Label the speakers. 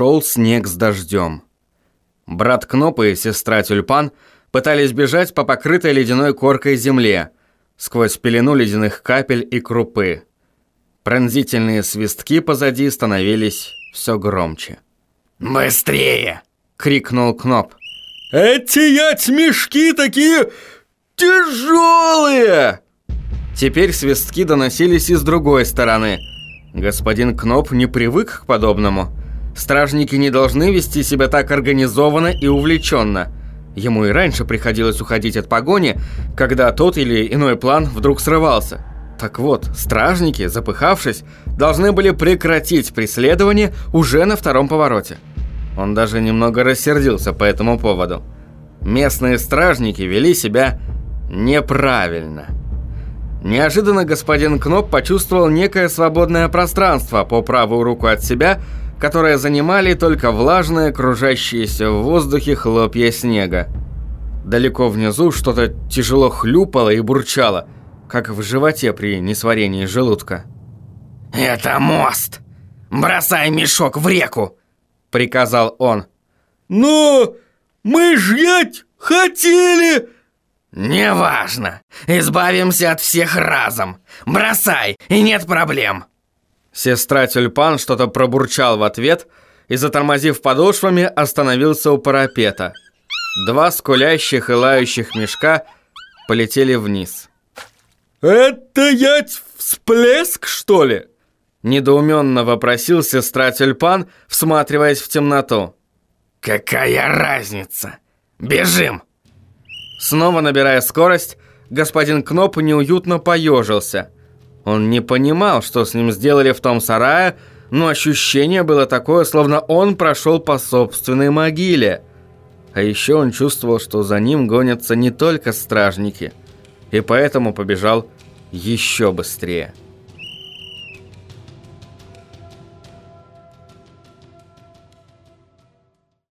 Speaker 1: шел снег с дождем. Брат Кноп и сестра Тюльпан пытались бежать по покрытой ледяной коркой земле, сквозь пелену ледяных капель и крупы. Пронзительные свистки позади становились все громче.
Speaker 2: «Быстрее!»
Speaker 1: — крикнул Кноп.
Speaker 3: «Эти ять-мешки такие тяжелые!»
Speaker 1: Теперь свистки доносились и с другой стороны. Господин Кноп не привык к подобному. Стражники не должны вести себя так организованно и увлеченно. Ему и раньше приходилось уходить от погони, когда тот или иной план вдруг срывался. Так вот, стражники, запыхавшись, должны были прекратить преследование уже на втором повороте. Он даже немного рассердился по этому поводу. Местные стражники вели себя неправильно. Неожиданно господин Кноп почувствовал некое свободное пространство по правую руку от себя, которое занимали только влажные, кружащиеся в воздухе хлопья снега. Далеко внизу что-то тяжело хлюпало и бурчало, как в животе при несварении желудка.
Speaker 2: «Это мост! Бросай мешок в реку!» — приказал он.
Speaker 3: «Но мы жать хотели!»
Speaker 2: «Неважно. Избавимся от всех разом. Бросай, и нет проблем».
Speaker 1: Сестра Тюльпан что-то пробурчал в ответ и, затормозив подошвами, остановился у парапета. Два скулящих и лающих мешка полетели вниз.
Speaker 3: «Это ять всплеск, что ли?»
Speaker 1: Недоуменно вопросил сестра Тюльпан, всматриваясь в темноту.
Speaker 2: «Какая разница? Бежим!»
Speaker 1: Снова набирая скорость, господин Кноп неуютно поежился. Он не понимал, что с ним сделали в том сарае, но ощущение было такое, словно он прошел по собственной могиле. А еще он чувствовал, что за ним гонятся не только стражники, и поэтому побежал еще быстрее.